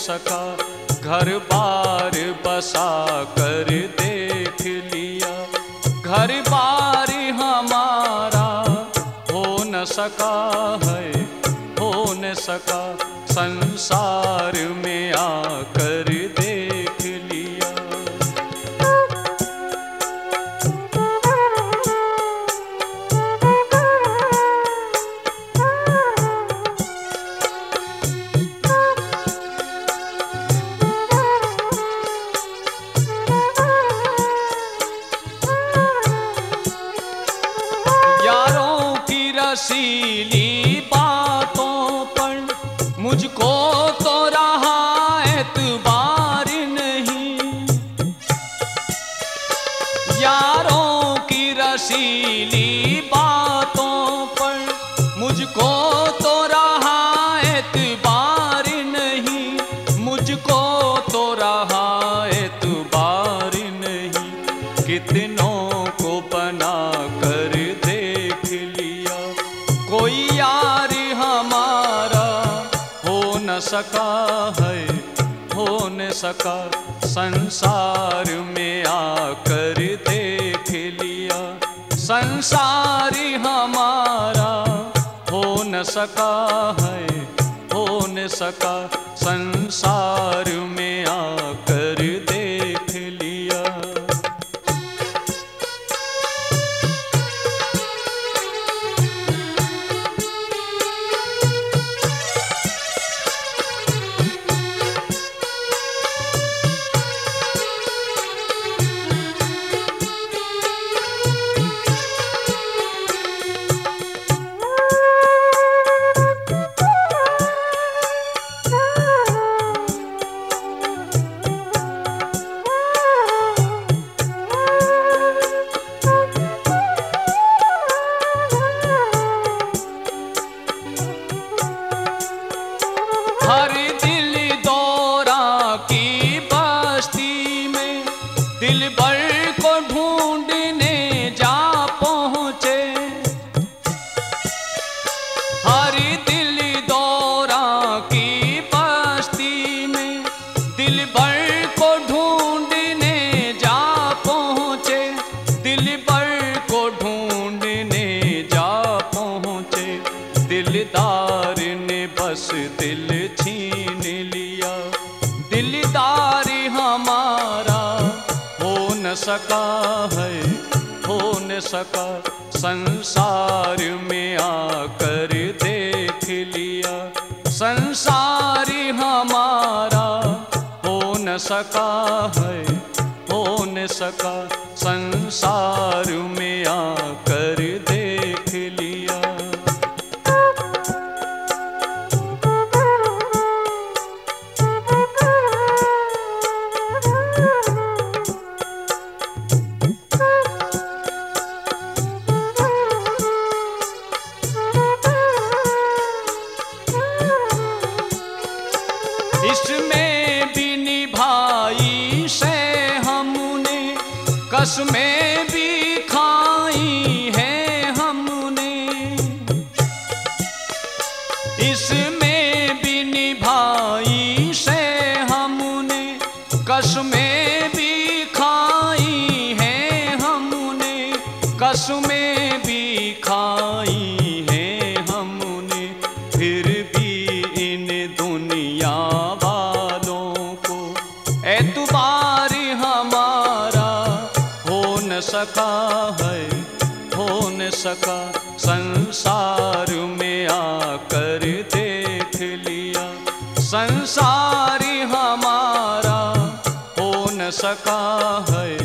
सका घर बार बसा कर देख लिया। घर बार हमारा, हो न सका है, हो न सका, संसार में आकर देख की सका है, हो न सका। संसार में आकर देख लिया। संसारी हमारा हो न सका है, हो न सका। संसार में दिलदार ने बस दिल छीन लिया। दिलदार हमारा हो न सका है, हो न सका। संसार में आकर देख लिया। संसार हमारा हो न सका है, हो न सका। संसार कसमें भी खाई है हमने। इसमें भी निभाई से हमने। कसमें भी खाई है हमने। कसमें भी खाई है हमने। फिर भी इन दुनिया वालों को एतबार हमारा हो सका है, हो न सका। संसार में आकर देख लिया। संसारी हमारा हो न सका है,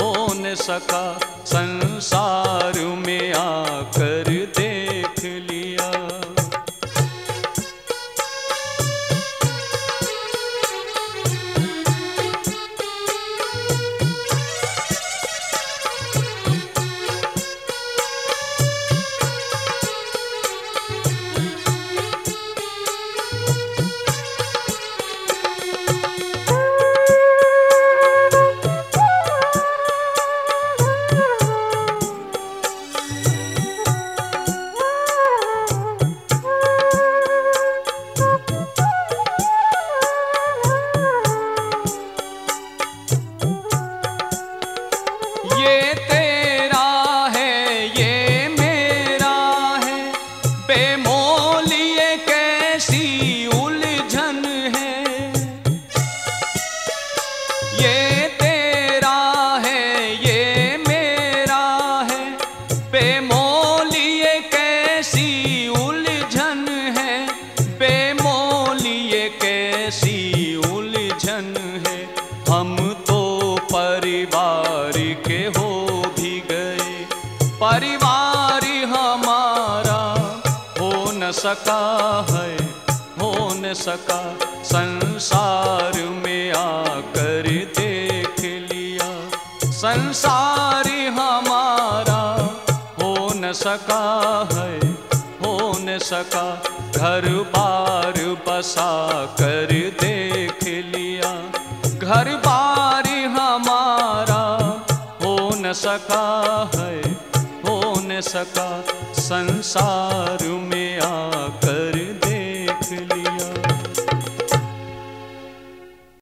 हो न सका। संसार में आकर बेमोल कैसी उलझन है? कैसी उलझन है? हम तो परिवार के हो भी गए। परिवार हमारा हो न सका है, हो न सका। संसार में आकर देख लिया। संसार हमारा सका है, हो न सका। घर बार बसा कर देख लिया। घर बार हमारा, हो न सका है, हो न सका। संसार